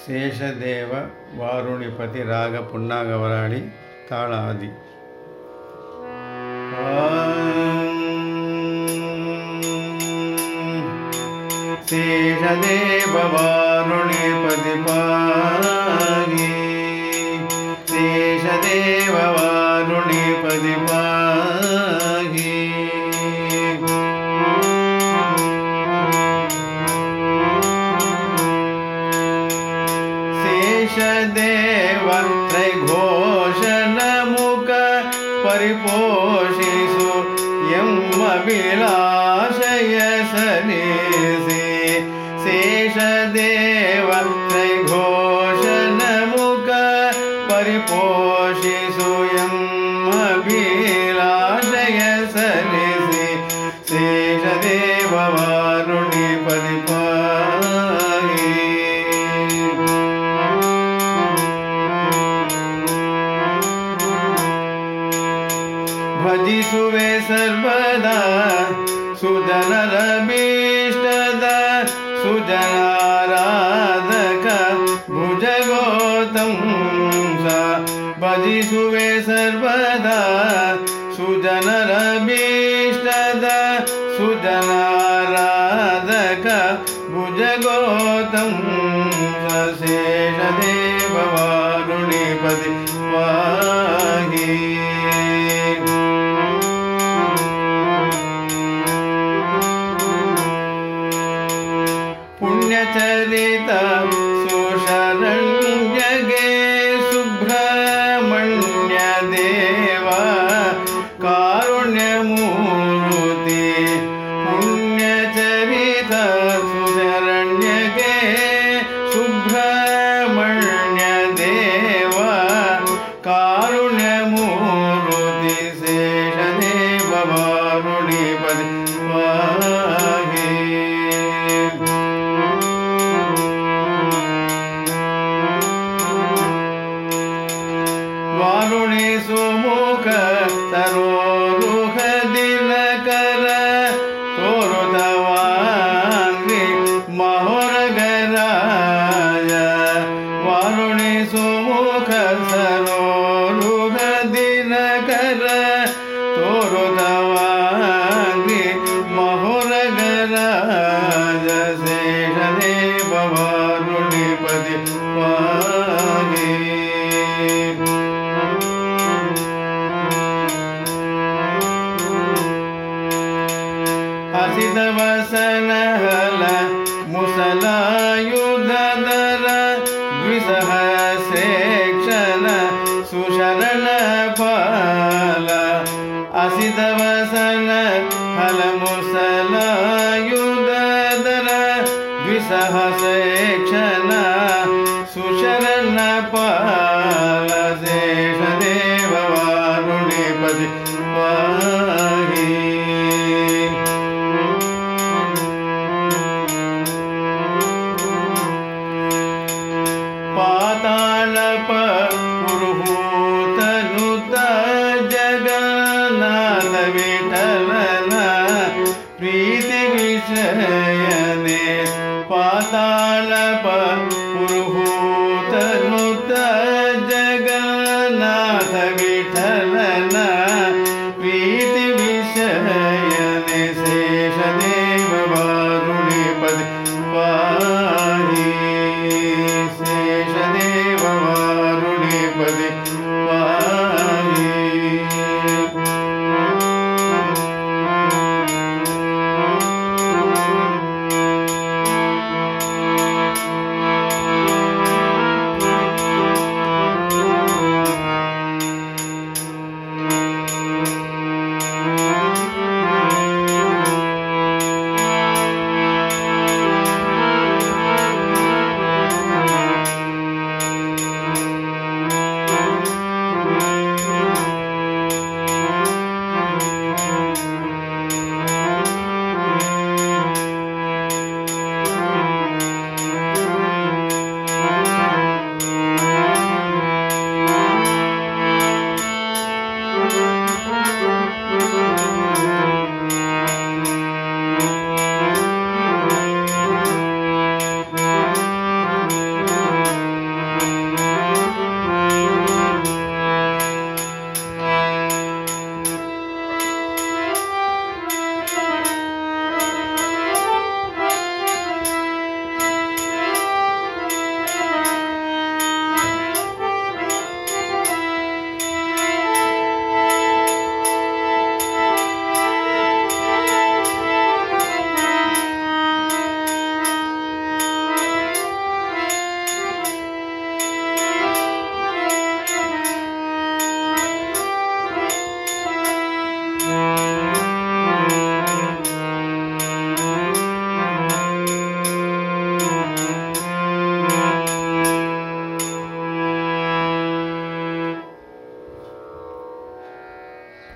ಶೇಷದೇವ ವಾರುಣಿಪತಿ ರಾಗ ಪುನ್ನಾಗವರಾಳಿ ತಾಳಾದಿ. ಶೇಷದೇವ ವಾರುಣಿಪತಿ ಪಾಗಿ ಶೇಷದೇವ देव त्रैघोषणमुख परिपोषिषु यम् अभिनाशयस निरसे शेषदे भजिसुवे सर्वदा। सुजनरभीष्टद। सुजनाराधक भुजगोतम सा। भजिसुवे सर्वदा। सुजनरभिष्टद। सुजनाराधक भुजगोतम शेषदे वा ಕಸರೋರು ದಿನಕರ ತೋರುದವಾಗಿ ಮಹುರಗರ ಶೇಷದೇ ಭವಾರುಣಿಪದಿ ವಾಗಿ ಹಸಿದ ವಸನ आसितवसन ददन विसहसे न सुशर पा पातालोत पातालपुरुहूतनुत जगन्नाथ विठल